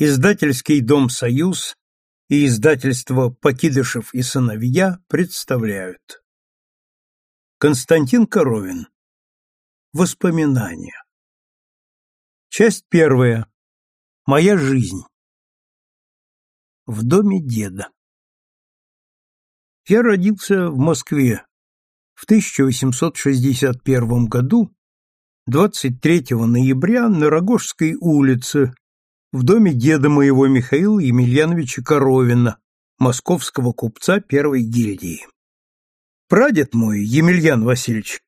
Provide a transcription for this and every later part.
Издательский дом «Союз» и издательство «Покидышев и сыновья» представляют. Константин Коровин. Воспоминания. Часть первая. Моя жизнь. В доме деда. Я родился в Москве в 1861 году 23 ноября на Рогожской улице в доме деда моего Михаила Емельяновича Коровина, московского купца первой гильдии. Прадед мой, Емельян Васильевич,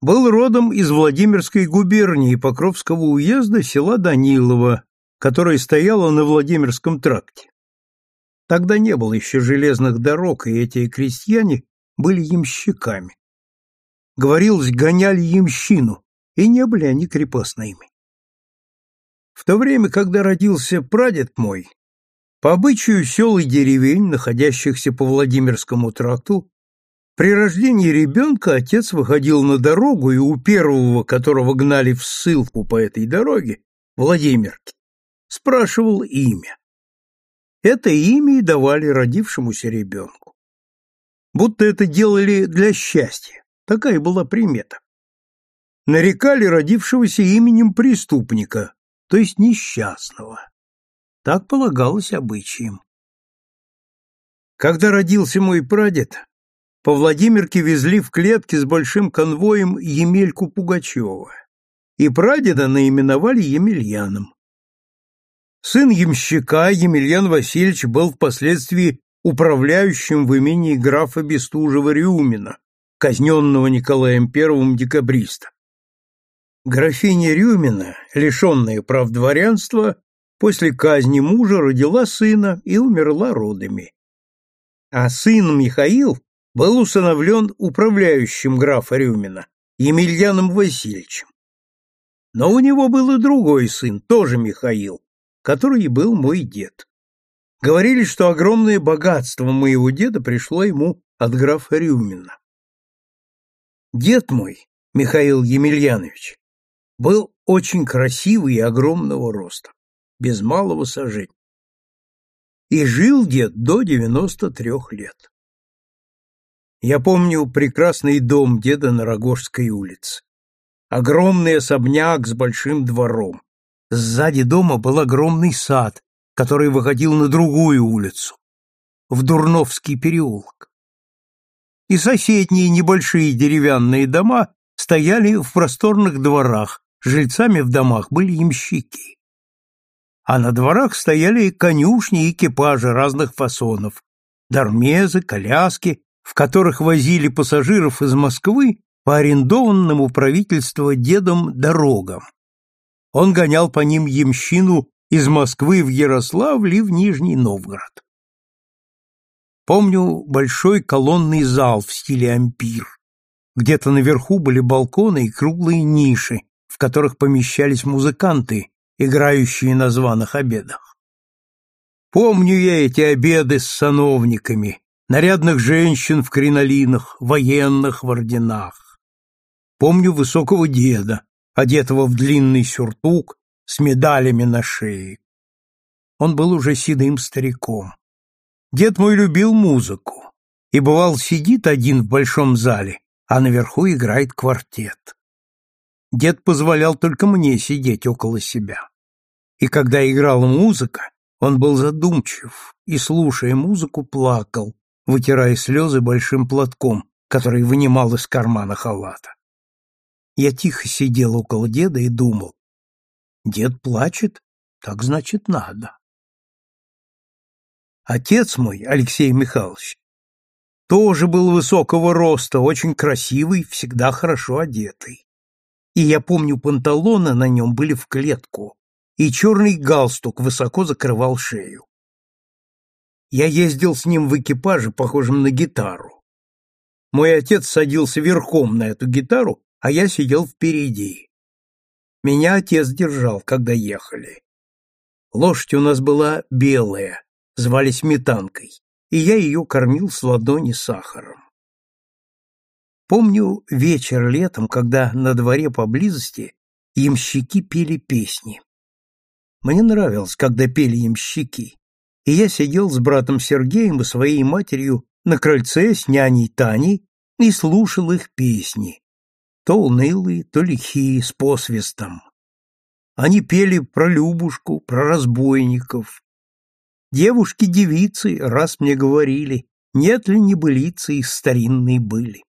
был родом из Владимирской губернии Покровского уезда села Данилово, которое стояло на Владимирском тракте. Тогда не было еще железных дорог, и эти крестьяне были ямщиками. Говорилось, гоняли ямщину, и не были они крепостными. В то время, когда родился прадед мой, по обычаю сел и деревень, находящихся по Владимирскому тракту, при рождении ребенка отец выходил на дорогу, и у первого, которого гнали в ссылку по этой дороге, Владимирке, спрашивал имя. Это имя и давали родившемуся ребенку. Будто это делали для счастья, такая была примета. Нарекали родившегося именем преступника, то есть несчастного. Так полагалось обычаем. Когда родился мой прадед, по Владимирке везли в клетке с большим конвоем Емельку Пугачева, и прадеда наименовали Емельяном. Сын ямщика Емельян Васильевич был впоследствии управляющим в имении графа Бестужева-Рюмина, казненного Николаем I декабриста. Графиня Рюмина, лишенная прав дворянства, после казни мужа родила сына и умерла родами. А сын Михаил был усыновлен управляющим графа Рюмина, Емельяном Васильевичем. Но у него был и другой сын, тоже Михаил, который и был мой дед. Говорили, что огромное богатство моего деда пришло ему от графа Рюмина. Дед мой, Михаил Емельянович, был очень красивый и огромного роста, без малого сажень. И жил дед до девяносто трех лет. Я помню прекрасный дом деда на Рогожской улице. Огромный особняк с большим двором. Сзади дома был огромный сад, который выходил на другую улицу, в Дурновский переулок. И соседние небольшие деревянные дома стояли в просторных дворах, жильцами в домах были ямщики. А на дворах стояли конюшни и экипажи разных фасонов, дармезы, коляски, в которых возили пассажиров из Москвы по арендованным у правительства дедом дорогам. Он гонял по ним ямщину из Москвы в Ярославль и в Нижний Новгород. Помню большой колонный зал в стиле ампир. Где-то наверху были балконы и круглые ниши, в которых помещались музыканты, играющие на званых обедах. Помню я эти обеды с сановниками, нарядных женщин в кринолинах, военных в орденах. Помню высокого деда, одетого в длинный сюртук с медалями на шее. Он был уже седым стариком. Дед мой любил музыку и, бывал, сидит один в большом зале, а наверху играет квартет. Дед позволял только мне сидеть около себя. И когда играла музыка, он был задумчив и, слушая музыку, плакал, вытирая слезы большим платком, который вынимал из кармана халата. Я тихо сидел около деда и думал. Дед плачет, так значит надо. Отец мой, Алексей Михайлович, тоже был высокого роста, очень красивый, всегда хорошо одетый и я помню, панталоны на нем были в клетку, и черный галстук высоко закрывал шею. Я ездил с ним в экипаже, похожем на гитару. Мой отец садился верхом на эту гитару, а я сидел впереди. Меня отец держал, когда ехали. Лошадь у нас была белая, звали Сметанкой, и я ее кормил с ладони сахаром. Помню вечер летом, когда на дворе поблизости ямщики пели песни. Мне нравилось, когда пели ямщики, и я сидел с братом Сергеем и своей матерью на крыльце с няней Таней и слушал их песни, то унылые, то лихие, с посвистом. Они пели про Любушку, про разбойников. Девушки-девицы раз мне говорили, нет ли небылицы из старинной были.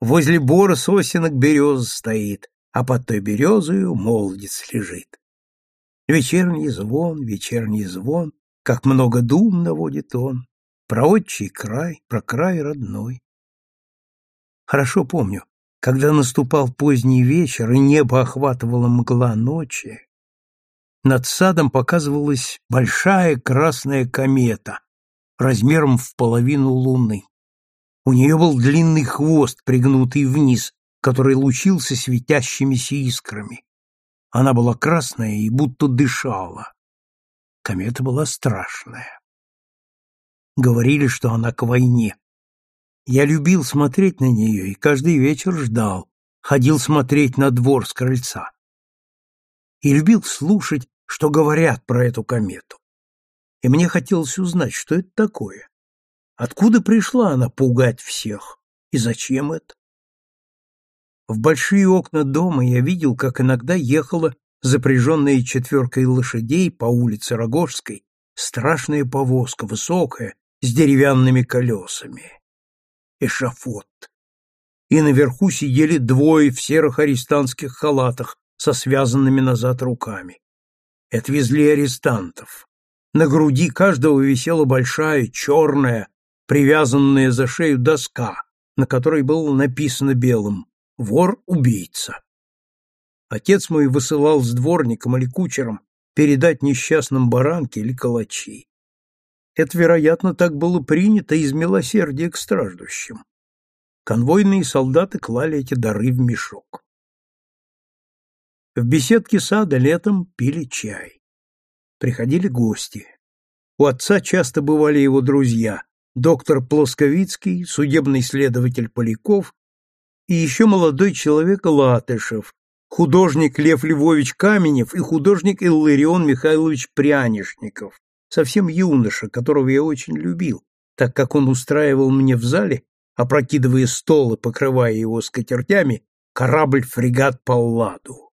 Возле бора сосенок береза стоит, а под той березою молодец лежит. Вечерний звон, вечерний звон, как много дум наводит он, про отчий край, про край родной. Хорошо помню, когда наступал поздний вечер и небо охватывала мгла ночи, над садом показывалась большая красная комета размером в половину луны. У нее был длинный хвост, пригнутый вниз, который лучился светящимися искрами. Она была красная и будто дышала. Комета была страшная. Говорили, что она к войне. Я любил смотреть на нее и каждый вечер ждал, ходил смотреть на двор с крыльца. И любил слушать, что говорят про эту комету. И мне хотелось узнать, что это такое. Откуда пришла она пугать всех? И зачем это? В большие окна дома я видел, как иногда ехала запряженная четверкой лошадей по улице Рогожской страшная повозка, высокая, с деревянными колесами. Эшафот. И наверху сидели двое в серых арестантских халатах со связанными назад руками. Отвезли арестантов. На груди каждого висела большая, черная, привязанная за шею доска, на которой было написано белым Вор-убийца. Отец мой высылал с дворником или кучером передать несчастным баранки или калачи. Это, вероятно, так было принято из милосердия к страждущим. Конвойные солдаты клали эти дары в мешок. В беседке сада летом пили чай. Приходили гости. У отца часто бывали его друзья, доктор Плосковицкий, судебный следователь Поляков и еще молодой человек Латышев, художник Лев Львович Каменев и художник Илларион Михайлович Прянишников, совсем юноша, которого я очень любил, так как он устраивал мне в зале, опрокидывая стол и покрывая его скатертями, корабль-фрегат Палладу.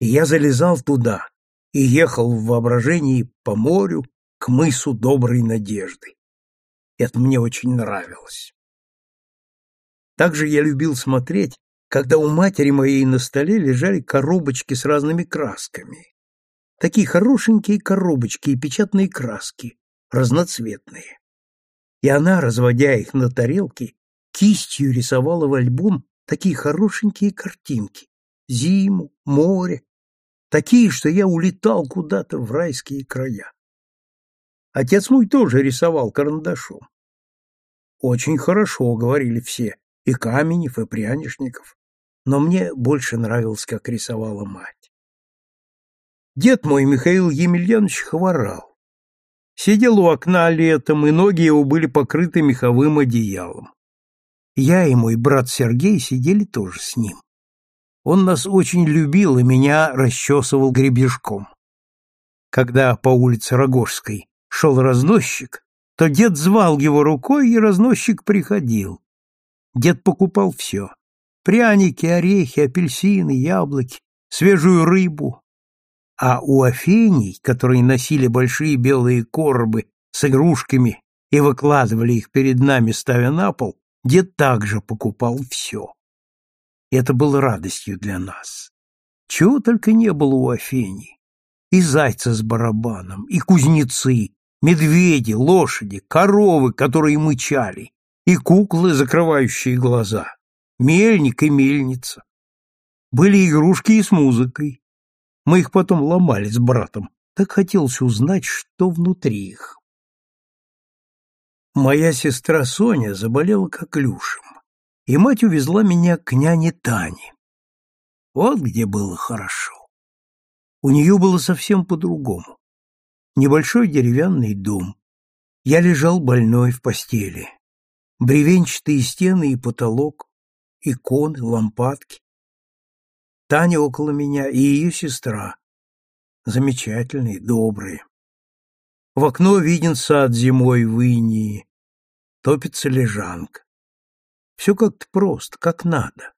И я залезал туда и ехал в воображении по морю к мысу Доброй Надежды. Это мне очень нравилось. Также я любил смотреть, когда у матери моей на столе лежали коробочки с разными красками. Такие хорошенькие коробочки и печатные краски, разноцветные. И она, разводя их на тарелке, кистью рисовала в альбом такие хорошенькие картинки. Зиму, море. Такие, что я улетал куда-то в райские края. Отец мой тоже рисовал карандашом. Очень хорошо, говорили все, и Каменев, и Прянишников, но мне больше нравилось, как рисовала мать. Дед мой, Михаил Емельянович, хворал. Сидел у окна летом, и ноги его были покрыты меховым одеялом. Я и мой брат Сергей сидели тоже с ним. Он нас очень любил и меня расчесывал гребешком. Когда по улице Рогожской шел разносчик, то дед звал его рукой, и разносчик приходил. Дед покупал все. Пряники, орехи, апельсины, яблоки, свежую рыбу. А у Афений, которые носили большие белые коробы с игрушками и выкладывали их перед нами, ставя на пол, дед также покупал все. Это было радостью для нас. Чего только не было у Афений. И зайца с барабаном, и кузнецы, медведи, лошади, коровы, которые мычали, и куклы, закрывающие глаза, мельник и мельница. Были игрушки и с музыкой. Мы их потом ломали с братом. Так хотелось узнать, что внутри их. Моя сестра Соня заболела коклюшем, и мать увезла меня к няне Тане. Вот где было хорошо. У нее было совсем по-другому. Небольшой деревянный дом. Я лежал больной в постели бревенчатые стены и потолок, иконы, лампадки. Таня около меня и ее сестра. замечательные, добрые. В окно виден сад зимой в инии, топится лежанка. Все как-то просто, как надо.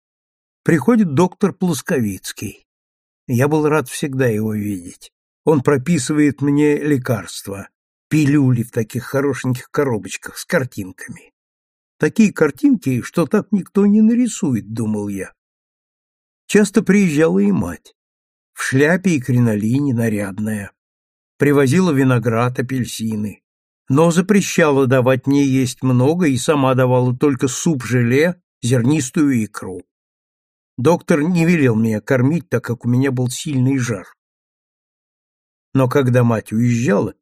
Приходит доктор Плосковицкий. Я был рад всегда его видеть. Он прописывает мне лекарства, пилюли в таких хорошеньких коробочках с картинками. Такие картинки, что так никто не нарисует, думал я. Часто приезжала и мать. В шляпе и кринолине нарядная. Привозила виноград, апельсины. Но запрещала давать мне есть много и сама давала только суп-желе, зернистую икру. Доктор не велел меня кормить, так как у меня был сильный жар. Но когда мать уезжала,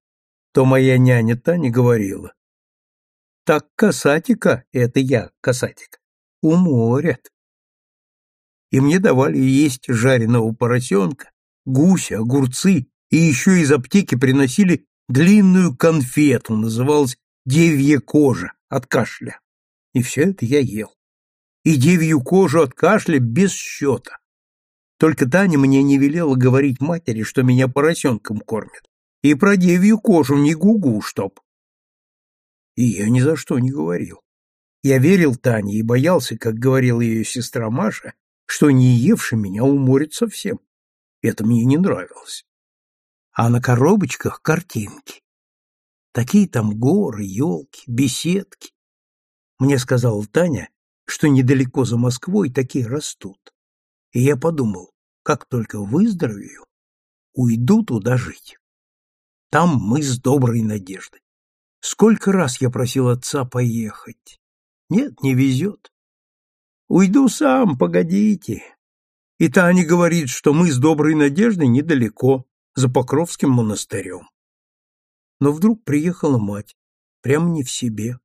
то моя няня Таня говорила, «Так касатика, это я, касатик, уморят». И мне давали есть жареного поросенка, гуся, огурцы, и еще из аптеки приносили длинную конфету, называлась «девья кожа» от кашля. И все это я ел и девью кожу от кашля без счета. Только Таня мне не велела говорить матери, что меня поросенком кормят. И про девью кожу не гугу, чтоб. И я ни за что не говорил. Я верил Тане и боялся, как говорила ее сестра Маша, что не евший меня уморит совсем. Это мне не нравилось. А на коробочках картинки. Такие там горы, елки, беседки. Мне сказала Таня, что недалеко за Москвой такие растут. И я подумал, как только выздоровею, уйду туда жить. Там мы с доброй надеждой. Сколько раз я просил отца поехать. Нет, не везет. Уйду сам, погодите. И Таня говорит, что мы с доброй надеждой недалеко, за Покровским монастырем. Но вдруг приехала мать, прямо не в себе.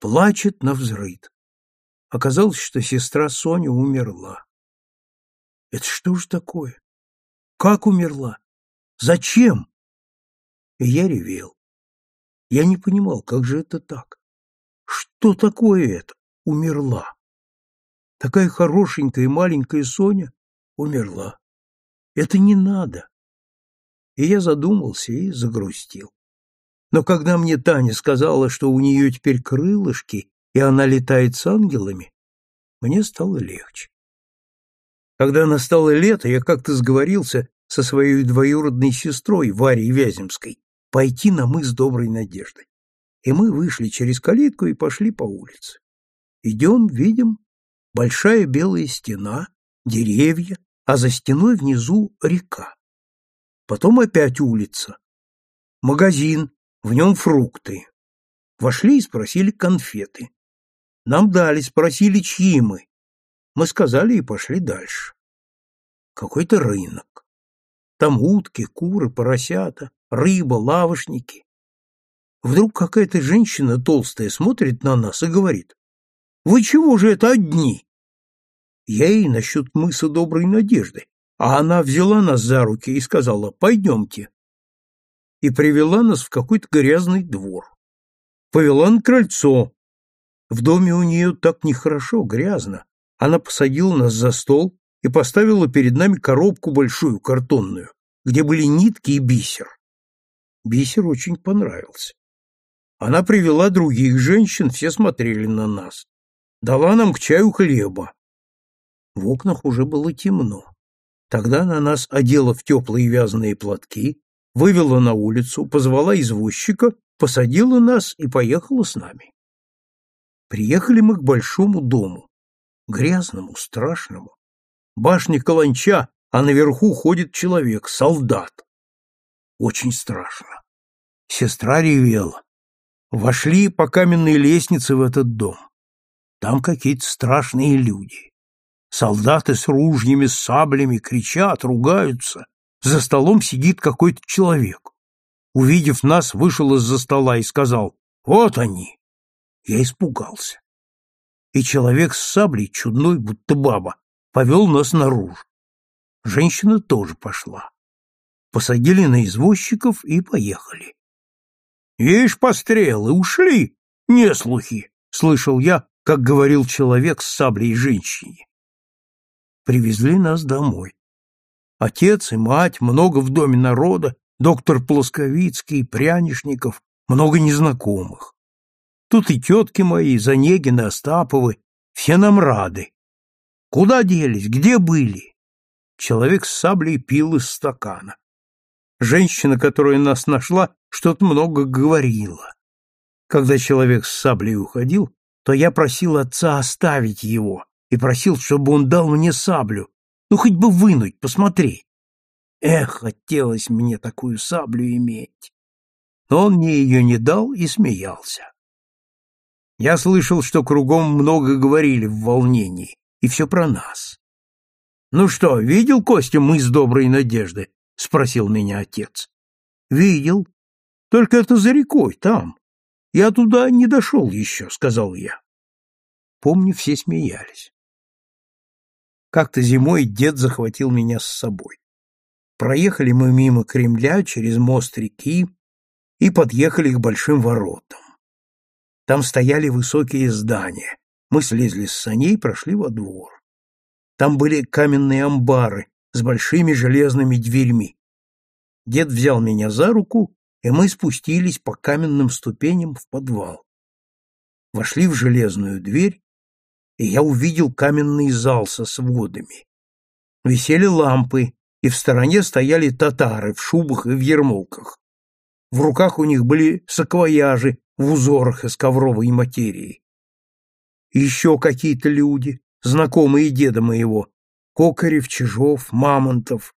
Плачет на взрыд. Оказалось, что сестра Соня умерла. Это что же такое? Как умерла? Зачем? И я ревел. Я не понимал, как же это так? Что такое это? Умерла. Такая хорошенькая маленькая Соня умерла. Это не надо. И я задумался и загрустил. Но когда мне Таня сказала, что у нее теперь крылышки, и она летает с ангелами, мне стало легче. Когда настало лето, я как-то сговорился со своей двоюродной сестрой Варей Вяземской пойти на мыс Доброй Надежды. И мы вышли через калитку и пошли по улице. Идем, видим, большая белая стена, деревья, а за стеной внизу река. Потом опять улица. Магазин, в нем фрукты. Вошли и спросили конфеты. Нам дали, спросили, чьи мы. Мы сказали и пошли дальше. Какой-то рынок. Там утки, куры, поросята, рыба, лавошники. Вдруг какая-то женщина толстая смотрит на нас и говорит, «Вы чего же это одни?» Я ей насчет мыса доброй надежды, а она взяла нас за руки и сказала, «Пойдемте». И привела нас в какой-то грязный двор. Повела на крыльцо, в доме у нее так нехорошо, грязно. Она посадила нас за стол и поставила перед нами коробку большую, картонную, где были нитки и бисер. Бисер очень понравился. Она привела других женщин, все смотрели на нас. Дала нам к чаю хлеба. В окнах уже было темно. Тогда она нас одела в теплые вязаные платки, вывела на улицу, позвала извозчика, посадила нас и поехала с нами. Приехали мы к большому дому, грязному, страшному. Башня каланча, а наверху ходит человек, солдат. Очень страшно. Сестра ревела. Вошли по каменной лестнице в этот дом. Там какие-то страшные люди. Солдаты с ружьями, с саблями кричат, ругаются. За столом сидит какой-то человек. Увидев нас, вышел из-за стола и сказал, «Вот они, я испугался. И человек с саблей, чудной, будто баба, повел нас наружу. Женщина тоже пошла. Посадили на извозчиков и поехали. «Ешь пострелы, ушли! Не слухи!» — слышал я, как говорил человек с саблей женщине. Привезли нас домой. Отец и мать, много в доме народа, доктор Плосковицкий, Прянишников, много незнакомых. Тут и тетки мои, Занегины, Остаповы, все нам рады. Куда делись, где были? Человек с саблей пил из стакана. Женщина, которая нас нашла, что-то много говорила. Когда человек с саблей уходил, то я просил отца оставить его и просил, чтобы он дал мне саблю, ну хоть бы вынуть, посмотреть. Эх, хотелось мне такую саблю иметь. Но он мне ее не дал и смеялся. Я слышал, что кругом много говорили в волнении, и все про нас. «Ну что, видел, Костя, мы с доброй надежды?» — спросил меня отец. «Видел. Только это за рекой, там. Я туда не дошел еще», — сказал я. Помню, все смеялись. Как-то зимой дед захватил меня с собой. Проехали мы мимо Кремля через мост реки и подъехали к большим воротам. Там стояли высокие здания. Мы слезли с саней и прошли во двор. Там были каменные амбары с большими железными дверьми. Дед взял меня за руку, и мы спустились по каменным ступеням в подвал. Вошли в железную дверь, и я увидел каменный зал со сводами. Висели лампы, и в стороне стояли татары в шубах и в ермолках. В руках у них были саквояжи в узорах из ковровой материи. еще какие-то люди, знакомые деда моего, Кокарев, Чижов, Мамонтов.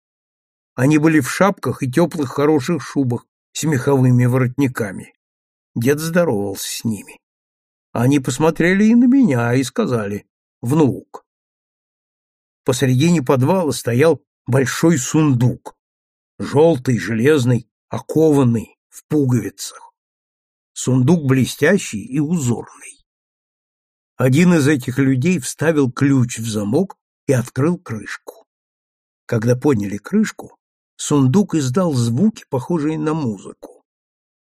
Они были в шапках и теплых хороших шубах с меховыми воротниками. Дед здоровался с ними. Они посмотрели и на меня и сказали «внук». Посредине подвала стоял большой сундук, желтый, железный, окованный, в пуговицах. Сундук блестящий и узорный. Один из этих людей вставил ключ в замок и открыл крышку. Когда подняли крышку, сундук издал звуки, похожие на музыку.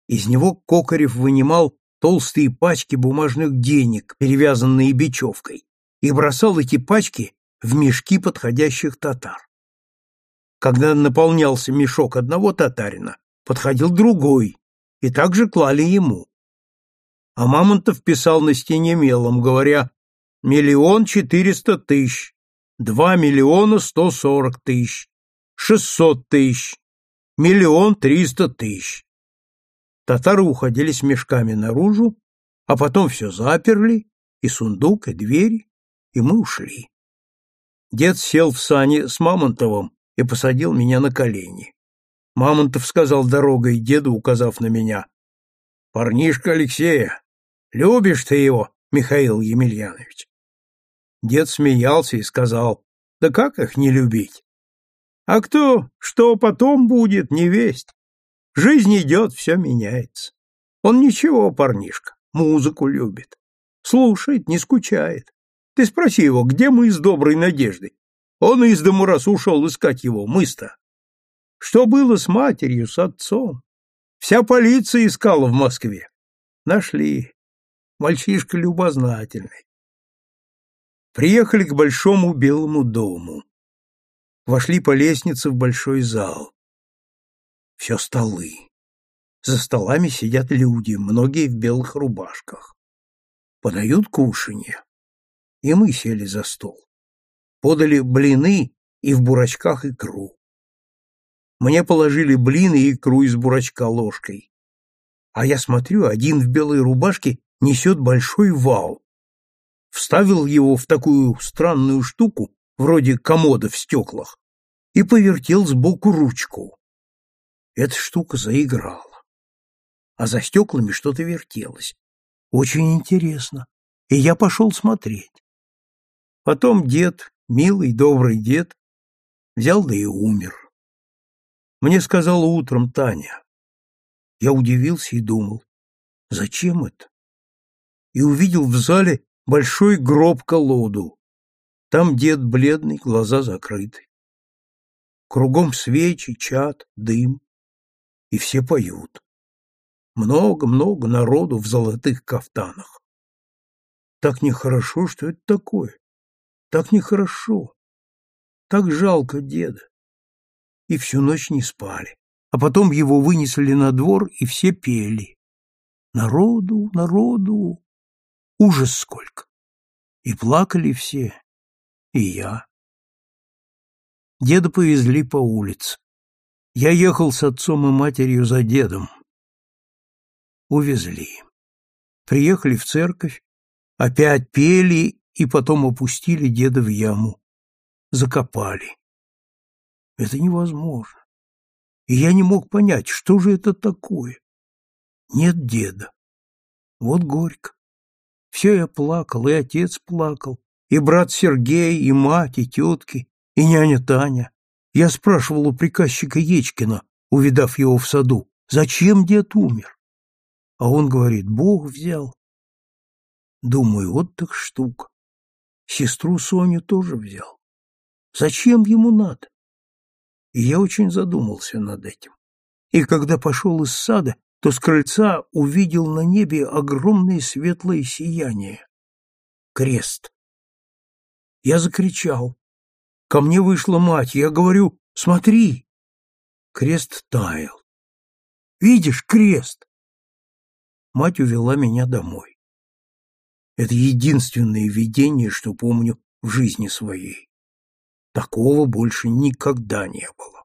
Из него Кокарев вынимал толстые пачки бумажных денег, перевязанные бечевкой, и бросал эти пачки в мешки подходящих татар. Когда наполнялся мешок одного татарина, подходил другой, и также клали ему а Мамонтов писал на стене мелом, говоря «Миллион четыреста тысяч, два миллиона сто сорок тысяч, шестьсот тысяч, миллион триста тысяч». Татары уходили с мешками наружу, а потом все заперли, и сундук, и двери, и мы ушли. Дед сел в сани с Мамонтовым и посадил меня на колени. Мамонтов сказал дорогой деду, указав на меня, Парнишка Алексея. Любишь ты его, Михаил Емельянович? Дед смеялся и сказал, да как их не любить? А кто, что потом будет, не весть. Жизнь идет, все меняется. Он ничего, парнишка, музыку любит. Слушает, не скучает. Ты спроси его, где мы с доброй надеждой? Он из дому раз ушел искать его, мы-то. Что было с матерью, с отцом? Вся полиция искала в Москве. Нашли. Мальчишка любознательный. Приехали к большому белому дому. Вошли по лестнице в большой зал. Все столы. За столами сидят люди, многие в белых рубашках. Подают кушанье. И мы сели за стол. Подали блины и в бурачках икру. Мне положили блин и икру из бурачка ложкой. А я смотрю, один в белой рубашке несет большой вал. Вставил его в такую странную штуку, вроде комода в стеклах, и повертел сбоку ручку. Эта штука заиграла. А за стеклами что-то вертелось. Очень интересно. И я пошел смотреть. Потом дед, милый, добрый дед, взял да и умер. Мне сказала утром Таня. Я удивился и думал, зачем это? И увидел в зале большой гроб-колоду. Там дед бледный, глаза закрыты. Кругом свечи, чад, дым. И все поют. Много-много народу в золотых кафтанах. Так нехорошо, что это такое. Так нехорошо. Так жалко деда. И всю ночь не спали. А потом его вынесли на двор, и все пели. Народу, народу, ужас сколько. И плакали все, и я. Деда повезли по улице. Я ехал с отцом и матерью за дедом. Увезли. Приехали в церковь, опять пели и потом опустили деда в яму. Закопали. Это невозможно. И я не мог понять, что же это такое. Нет деда. Вот горько. Все я плакал, и отец плакал, и брат Сергей, и мать, и тетки, и няня Таня. Я спрашивал у приказчика Ечкина, увидав его в саду, зачем дед умер? А он говорит, Бог взял. Думаю, вот так штука. Сестру Соню тоже взял. Зачем ему надо? И я очень задумался над этим. И когда пошел из сада, то с крыльца увидел на небе огромное светлое сияние. Крест. Я закричал. Ко мне вышла мать. Я говорю, смотри. Крест таял. Видишь, крест. Мать увела меня домой. Это единственное видение, что помню в жизни своей. Такого больше никогда не было.